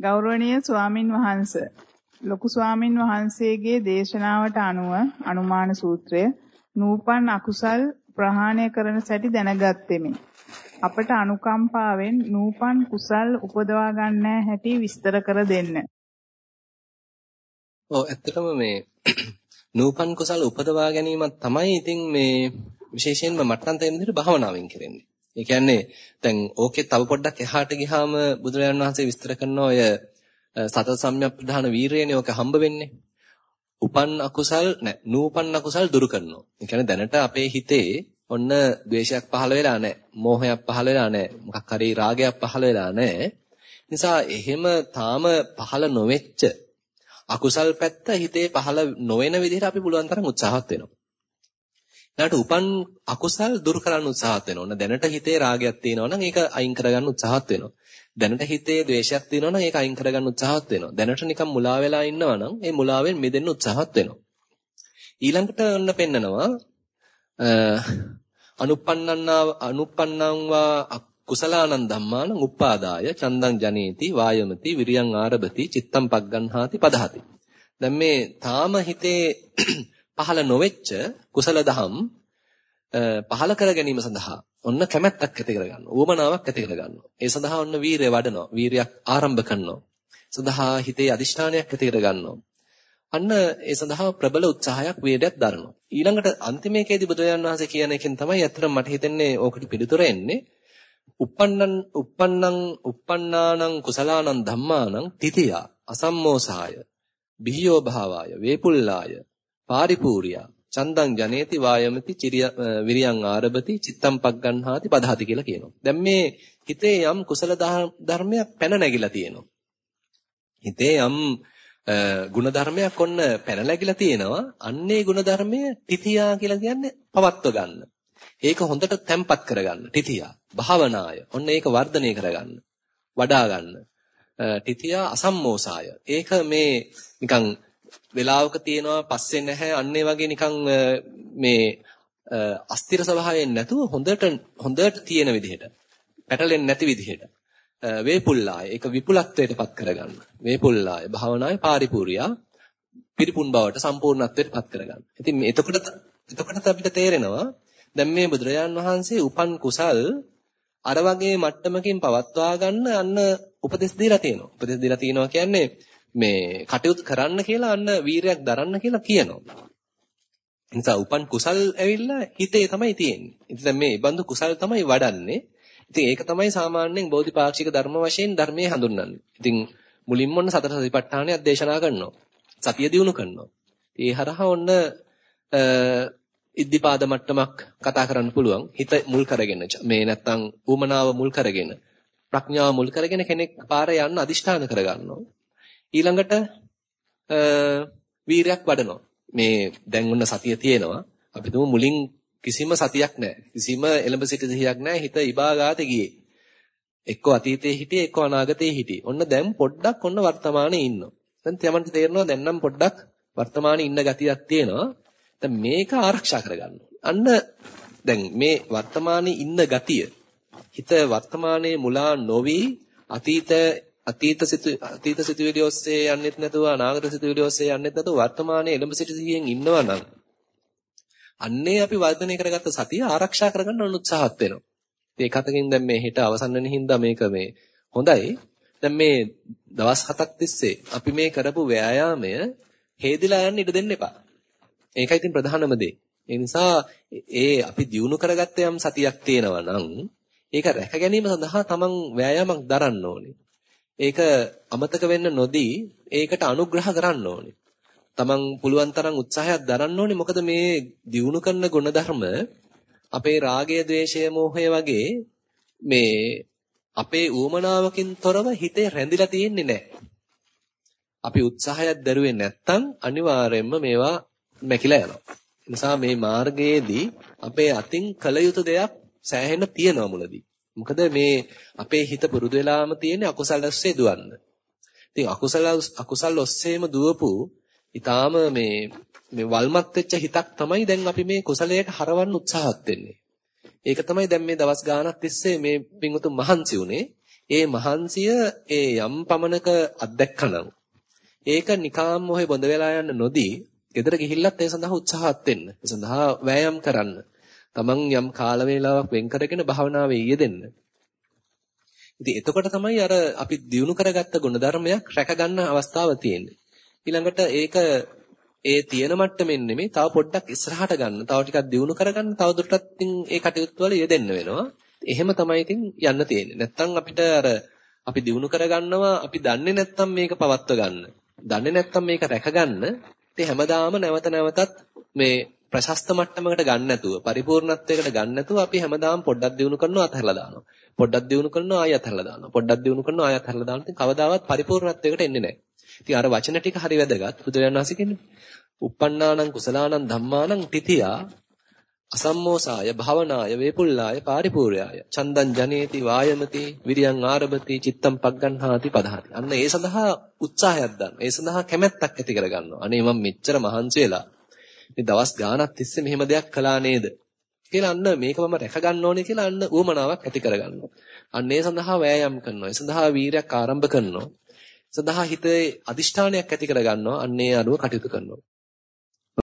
ගෞරවනීය ස්වාමින් වහන්සේ ලොකු ස්වාමින් වහන්සේගේ දේශනාවට අනුව අනුමාන සූත්‍රය නූපන් අකුසල් ප්‍රහාණය කරන සැටි දැනගත්ෙමි. අපට අනුකම්පාවෙන් නූපන් කුසල් උපදවා ගන්න හැටි විස්තර කර දෙන්න. ඔව් ඇත්තටම මේ නූපන් කුසල් උපදවා ගැනීමක් තමයි ඉතින් මේ විශේෂයෙන්ම මට නම් තේරෙන විදිහට භාවනාවෙන් කරන්නේ. ඒ කියන්නේ දැන් ඕකේ තව පොඩ්ඩක් එහාට ගියාම බුදුරජාණන් වහන්සේ විස්තර කරන ඔය සතර සම්‍යක් ප්‍රධාන වීරයනේ ඕක හම්බ වෙන්නේ. උපන් අකුසල් නැ නූපන් අකුසල් දුරු කරනවා. ඒ කියන්නේ දැනට අපේ හිතේ ඔන්න ද්වේෂයක් පහළ වෙලා නැහැ. මෝහයක් පහළ වෙලා නැහැ. මොකක් හරි රාගයක් පහළ වෙලා නැහැ. නිසා එහෙම තාම පහළ නොවෙච්ච අකුසල් පැත්ත හිතේ පහළ නොවන විදිහට අපි පුළුවන් තරම් උත්සාහත් වෙනවා. ඊට උපන් අකුසල් දුරු කරන්න උත්සාහත් වෙනවා. ඔන්න දැනට හිතේ රාගයක් තියෙනවා නම් ඒක අයින් කරගන්න උත්සාහත් වෙනවා. දැනට හිතේ ද්වේෂයක් තියෙනවා නම් ඒක අයින් කරගන්න උත්සාහත් වෙනවා. දැනට නිකන් මුලා වෙලා ඉන්නවා නම් ඒ මුලාවෙන් මිදෙන්න උත්සාහත් වෙනවා. ඊළඟට ඔන්න පෙන්නනවා අනුප්පන්නන්නා අනුප්පන්නං වා කුසලානං ධම්මානං උප්පාදාය චන්දං ජනේති වායමති විරියං ආරභති චිත්තං පග්ගන්හාති පදහති දැන් මේ තාම හිතේ පහළ නොවෙච්ච කුසල දහම් පහළ කර ගැනීම සඳහා ඔන්න කැමැත්තක් ඇති කරගන්න. උවමනාවක් ඇති කරගන්න. ඒ සඳහා ඔන්න වීරය වඩනවා. වීරයක් ආරම්භ කරනවා. සඳහා හිතේ අදිෂ්ඨානයක් ඇති කරගන්නවා. අන්න ඒ සඳහා ප්‍රබල උත්සාහයක් වේදයක් දරනවා. ඊළඟට අන්තිමේකේදී බුදුරජාණන් වහන්සේ කියන එකෙන් තමයි අත්‍තරම මට හිතෙන්නේ ඕකට පිළිතුර එන්නේ. uppannන් uppannං uppannානං කුසලානං ධම්මානං තිතියා අසම්මෝසහාය බිහියෝ භාවාය වේපුල්ලාය පාරිපූර්යා චන්දං ජනේති වායමති විරියං ආරබති චිත්තම් පග්ගණ්හාති පදහති කියලා කියනවා. දැන් මේ හිතේ යම් කුසල ධර්මයක් පැන නැගිලා තියෙනවා. හිතේ යම් ගුණ ධර්මයක් ඔන්න පැන නැගිලා තියෙනවා. අන්නේ ගුණ ධර්මය තිතියා කියලා කියන්නේ පවත්ව ගන්න. ඒක හොඳට තැම්පත් කරගන්න. තිතියා භාවනාය. ඔන්න ඒක වර්ධනය කරගන්න. වඩා ගන්න. තිතියා අසම්මෝසාය. ඒක මේ නිකන් වෙලාවක තියෙනවා පස්සේ නැහැ අන්නේ වගේ නිකන් මේ අස්තිර ස්වභාවයෙන් නැතුව හොඳට හොඳට තියෙන විදිහට පැටලෙන්නේ නැති විදිහට වේපුල්ලාය ඒක විපුලත්වයට පත් කරගන්න. වේපුල්ලාය භාවනාවේ පාරිපූර්ණියා පිරිපුන් බවට සම්පූර්ණත්වයට පත් කරගන්න. ඉතින් මේ එතකොට එතකොට අපිට තේරෙනවා දැන් මේ බුදුරජාන් වහන්සේ උපන් කුසල් අර වගේ මට්ටමකින් පවත්වා ගන්න අන්න උපදෙස් දීලා තියෙනවා. උපදෙස් දීලා තියෙනවා කියන්නේ මේ කටයුතු කරන්න කියලා අන්න වීරයක් දරන්න කියලා කියනවා. නිසා උපන් කුසල් ඇවිල්ලා හිතේ තමයි තියෙන්නේ. ඉතින් මේ බඳු කුසල් තමයි වඩන්නේ. ඉතින් ඒක තමයි සාමාන්‍යයෙන් බෝධිපාක්ෂික ධර්ම වශයෙන් ධර්මයේ හඳුන්වන්නේ. ඉතින් මුලින්ම ඔන්න සතර සතිපට්ඨානය දේශනා කරනවා. සතිය දිනු කරනවා. ඒ හරහා ඔන්න ඉද්ධිපාද මට්ටමක් කතා කරන්න පුළුවන්. හිත මුල් කරගෙන මේ නැත්තම් ඌමනාව මුල් කරගෙන ප්‍රඥාව මුල් කරගෙන කෙනෙක් පාරේ යන්න අදිෂ්ඨාන කරගන්නවා. ඊළඟට වීරයක් වඩනවා. මේ දැන් ඔන්න සතිය තියෙනවා. අපි තුමු මුලින් කිසිම සතියක් නැහැ. කිසිම එළඹ සිට සිහියක් නැහැ. හිත ඉබාගාතේ ගියේ. එක්ක අතීතයේ හිටියේ එක්ක අනාගතයේ හිටියේ. ඔන්න දැන් පොඩ්ඩක් ඔන්න වර්තමානයේ ඉන්නවා. දැන් තමන්ට තේරෙනවා දැන් නම් පොඩ්ඩක් වර්තමානයේ ඉන්න ගතියක් තියෙනවා. දැන් මේක ආරක්ෂා කරගන්න අන්න දැන් මේ වර්තමානයේ ඉන්න ගතිය හිත වර්තමානයේ මුලා නොවි අතීත අතීත සිතු අතීත සිතුවිලි ඔස්සේ යන්නෙත් නැතුව අනාගත සිතුවිලි ඔස්සේ යන්නෙත් නැතුව වර්තමානයේ එළඹ සිට සිහියෙන් ඉන්නවා නම් අන්නේ අපි වර්ධනය කරගත්ත සතිය ආරක්ෂා කරගන්න උත්සාහත් වෙනවා. ඒක අතකින් දැන් මේ හෙට අවසන් වෙන හින්දා මේක මේ හොඳයි. දැන් මේ දවස් හතක් තිස්සේ අපි මේ කරපු ව්‍යායාමය හේදිලා යන්න ඉඩ දෙන්න එපා. ඒකයි ඉතින් ප්‍රධානම දේ. ඒ නිසා ඒ අපි දියුණු කරගත්ත යම් සතියක් තියෙනවා නම් ඒක රැක ගැනීම සඳහා තමන් ව්‍යායාමයක් දරන්න ඕනේ. ඒක අමතක වෙන්න නොදී ඒකට අනුග්‍රහ කරන්න ඕනේ. තමන් පුළුවන් තරම් උත්සාහයක් දරන්න ඕනේ මොකද මේ දියුණු කරන ගුණධර්ම අපේ රාගය, ద్వේෂය, මෝහය වගේ මේ අපේ ඌමනාවකින් තොරව හිතේ රැඳිලා තියෙන්නේ නැහැ. අපි උත්සාහයක් දරුවේ නැත්තම් අනිවාර්යයෙන්ම මේවා මැකිලා යනවා. නිසා මේ මාර්ගයේදී අපේ අතින් කළ යුතු දෙයක් සෑහෙන තියෙනවා මුලදී. මොකද මේ අපේ හිත පුරුදු වෙලාම තියෙන අකුසල ඔස්සේ දුවන්න. ඉතින් අකුසල අකුසල ඔස්සේම දුවපු ඊටාම මේ මේ වල්මත් වෙච්ච හිතක් තමයි දැන් අපි මේ කුසලයට හරවන්න උත්සාහත් වෙන්නේ. ඒක තමයි දැන් මේ දවස් ගාණක් තිස්සේ මේ පින්වතුන් මහන්සි උනේ. ඒ මහන්සිය ඒ යම් පමණක අත්දැක්කනම් ඒක නිකාම් මොහේ බොඳ වෙලා යන්න නොදී ගෙදර ගිහිල්ලත් ඒ සඳහා උත්සාහත් වෙන්න. ඒ සඳහා වෑයම් කරන්න. තමන් යම් කාල වේලාවක් වෙන් කරගෙන භාවනාවේ යෙදෙන්න. ඉතින් එතකොට තමයි අර අපි දිනු කරගත්ත ගුණධර්මයක් රැකගන්න අවස්ථාව තියෙන්නේ. ඊළඟට ඒක ඒ තියෙන මට්ටමින් නෙමෙයි තව පොඩ්ඩක් ඉස්සරහට ගන්න. තව ටිකක් දිනු කරගන්න. තව දුරටත් ඉතින් ඒ කටයුතු වල යෙදෙන්න වෙනවා. එහෙම තමයි ඉතින් යන්න තියෙන්නේ. නැත්තම් අපිට අර අපි දිනු කරගන්නවා අපි දන්නේ නැත්තම් මේක පවත්ව ගන්න. දන්නේ නැත්තම් මේක රැකගන්න. ඉතින් හැමදාම නැවත නැවතත් මේ ප්‍රශස්ත මට්ටමකට ගන්න නැතුව පරිපූර්ණත්වයකට ගන්න නැතුව අපි හැමදාම පොඩ්ඩක් දිනු කරනවා අතහැරලා දානවා. පොඩ්ඩක් දිනු කරනවා ආයෙ අතහැරලා දානවා. පොඩ්ඩක් දිනු කරනවා ආයෙ අතහැරලා දානවා. ඉතින් කවදාවත් පරිපූර්ණත්වයකට එන්නේ නැහැ. ඉතින් අර වචන ටික හරි වැදගත්. බුදුරජාණන් වහන්සේ කියන්නේ uppannānaṁ කුසලානං ධම්මානං තිතියා අසම්මෝසාය භවනාය වේපුල්ලාය පාරිපූර්යාය චන්දං ජනේති වායමති විරියං ආරභති චිත්තං පග්ගන්හාති පදහති අන්න ඒ සඳහා උත්සාහයක් ගන්න ඒ සඳහා කැමැත්තක් ඇති කර ගන්නවා අනේ මම මෙච්චර මහන්සි වෙලා මේ දවස් ගාණක් තිස්සේ මෙහෙම දෙයක් කළා නේද? කියලා අන්න මේක මම රැක ගන්න ඕනේ කියලා අන්න උවමනාවක් ඇති කර ගන්නවා. අන්න ඒ සඳහා වෑයම් කරනවා. ඒ සඳහා වීරයක් ආරම්භ කරනවා. සඳහා හිතේ අදිෂ්ඨානයක් ඇති කර ගන්නවා. අන්නේ අනුව කටයුතු කරනවා.